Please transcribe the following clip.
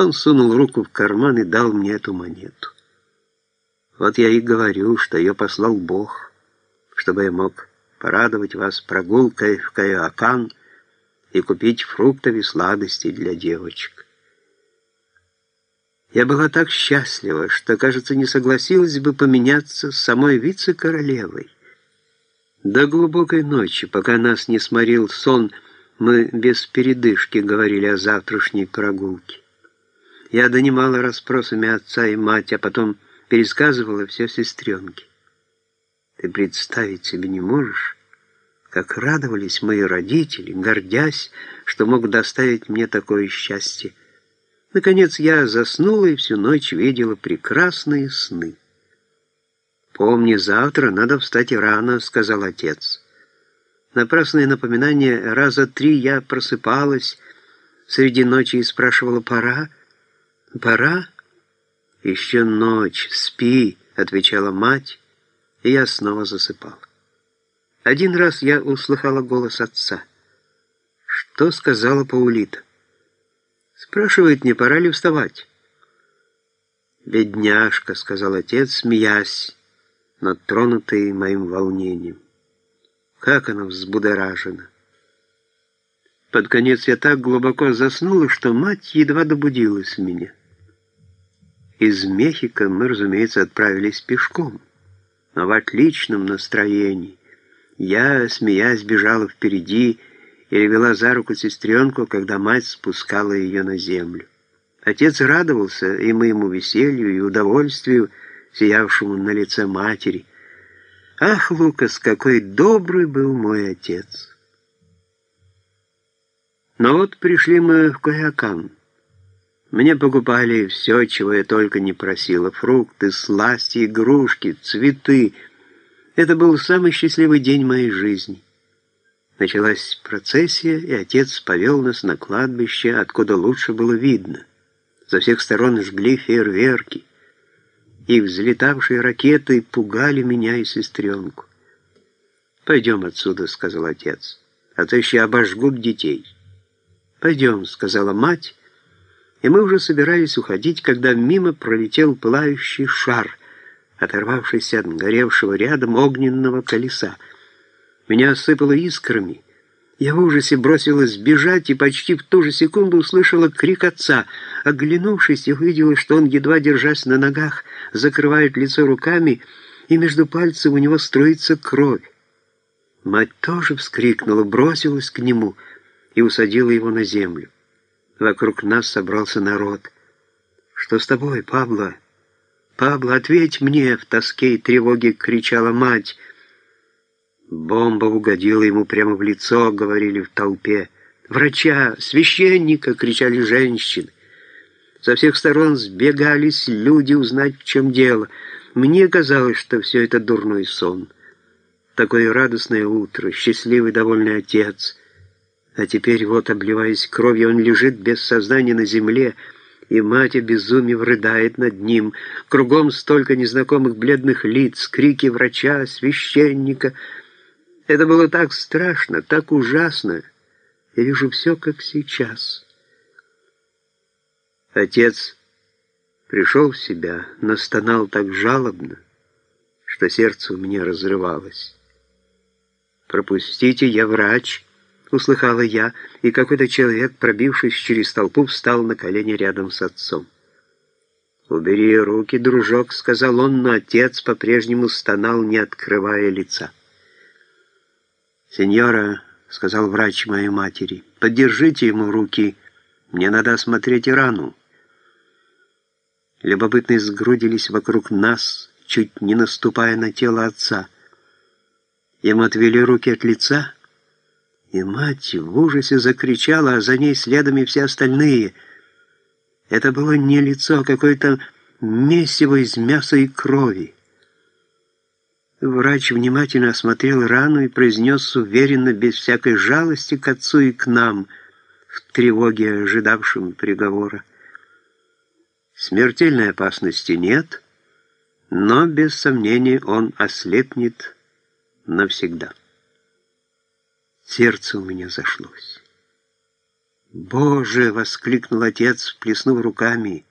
Он сунул руку в карман и дал мне эту монету. Вот я и говорю, что ее послал Бог, чтобы я мог порадовать вас прогулкой в Каякан и купить фруктов и сладостей для девочек. Я была так счастлива, что, кажется, не согласилась бы поменяться с самой вице-королевой. До глубокой ночи, пока нас не сморил сон, мы без передышки говорили о завтрашней прогулке. Я донимала расспросами отца и мать, а потом пересказывала все сестренке. Ты представить себе не можешь, как радовались мои родители, гордясь, что могут доставить мне такое счастье. Наконец я заснула и всю ночь видела прекрасные сны. «Помни, завтра надо встать рано», — сказал отец. Напрасное напоминание, раза три я просыпалась среди ночи и спрашивала «пора?». «Пора?» «Еще ночь, спи», — отвечала мать, и я снова засыпала. Один раз я услыхала голос отца. «Что сказала Паулита?» Спрашивает, не пора ли вставать. «Бедняжка», — сказал отец, смеясь, над тронутый моим волнением. Как она взбудоражена. Под конец я так глубоко заснула, что мать едва добудилась меня. Из Мехико мы, разумеется, отправились пешком, но в отличном настроении. Я, смеясь, бежала впереди, или вела за руку сестренку, когда мать спускала ее на землю. Отец радовался и моему веселью, и удовольствию, сиявшему на лице матери. Ах, Лукас, какой добрый был мой отец! Но вот пришли мы в Коякан. Мне покупали все, чего я только не просила. Фрукты, сласти, игрушки, цветы. Это был самый счастливый день моей жизни. Началась процессия, и отец повел нас на кладбище, откуда лучше было видно. За всех сторон жгли фейерверки. и взлетавшие ракеты пугали меня и сестренку. «Пойдем отсюда», — сказал отец, — «а то еще обожгут детей». «Пойдем», — сказала мать, и мы уже собирались уходить, когда мимо пролетел пылающий шар, оторвавшийся от горевшего рядом огненного колеса. Меня осыпало искрами. Я в ужасе бросилась бежать и почти в ту же секунду услышала крик отца. Оглянувшись, я увидела, что он, едва держась на ногах, закрывает лицо руками, и между пальцев у него струится кровь. Мать тоже вскрикнула, бросилась к нему и усадила его на землю. Вокруг нас собрался народ. «Что с тобой, Пабло?» «Пабло, ответь мне!» — в тоске и тревоге кричала мать — Бомба угодила ему прямо в лицо, говорили в толпе. «Врача! Священника!» — кричали женщины. Со всех сторон сбегались люди узнать, в чем дело. Мне казалось, что все это дурной сон. Такое радостное утро, счастливый довольный отец. А теперь вот, обливаясь кровью, он лежит без сознания на земле, и мать обезумев рыдает над ним. Кругом столько незнакомых бледных лиц, крики врача, священника — это было так страшно, так ужасно. Я вижу все, как сейчас. Отец пришел в себя, настонал так жалобно, что сердце у меня разрывалось. «Пропустите, я врач», — услыхала я, и какой-то человек, пробившись через толпу, встал на колени рядом с отцом. «Убери руки, дружок», — сказал он, но отец по-прежнему стонал, не открывая лица. «Сеньора», — сказал врач моей матери, — «поддержите ему руки, мне надо осмотреть рану». Любопытные сгрудились вокруг нас, чуть не наступая на тело отца. Ему отвели руки от лица, и мать в ужасе закричала, а за ней следом и все остальные. Это было не лицо, а какое-то месиво из мяса и крови. Врач внимательно осмотрел рану и произнес уверенно, без всякой жалости к отцу и к нам, в тревоге ожидавшим приговора. Смертельной опасности нет, но, без сомнения, он ослепнет навсегда. Сердце у меня зашлось. «Боже!» — воскликнул отец, плеснув руками.